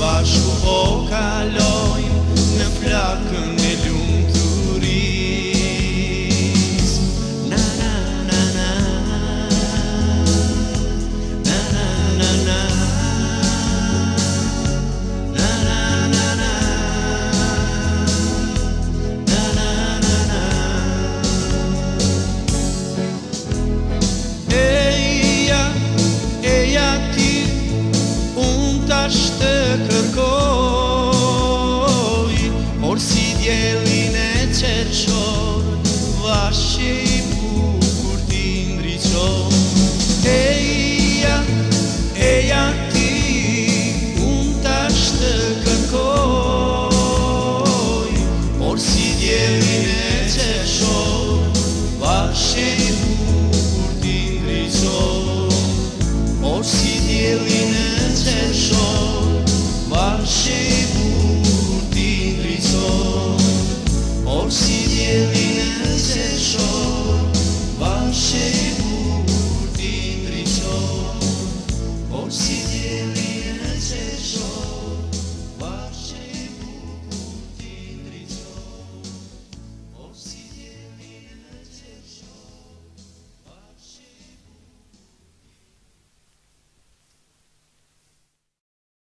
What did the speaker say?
bashku o kalojmë në plakën e lumë